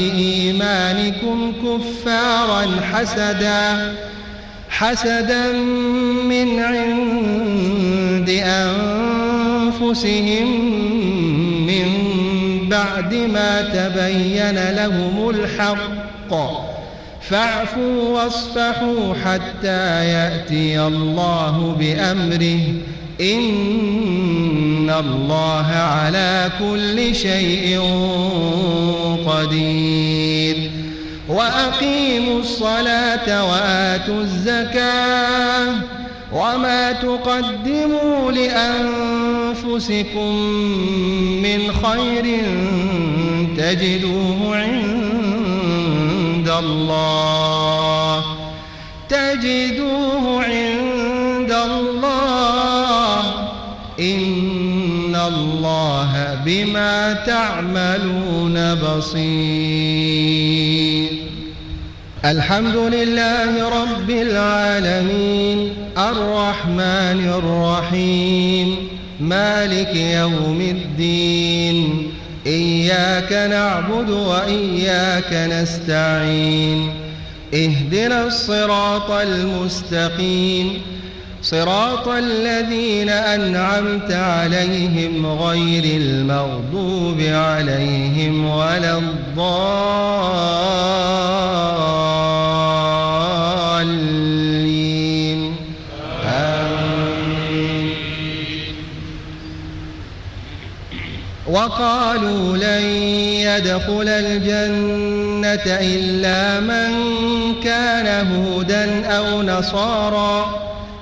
بعد إيمانكم كفارا حسدا حسدا من عند أنفسهم من بعد ما تبين لهم الحق. فاعفوا واصفحوا حتى يأتي الله بأمره. إن الله على كل شيء قدير وأقيموا الصلاة وآتوا الزكاة وما تقدموا لأنفسكم من خير تجدوه عند الله تجدوه عند الله إن الله بما تعملون بصير. الحمد لله رب العالمين الرحمن الرحيم مالك يوم الدين إياك نعبد وإياك نستعين اهدنا الصراط المستقيم صراط الذين أنعمت عليهم غير المغضوب عليهم ولا الضالين. آمين. وقالوا لن يدخل الجنة إلا من كان هودا أو نصارى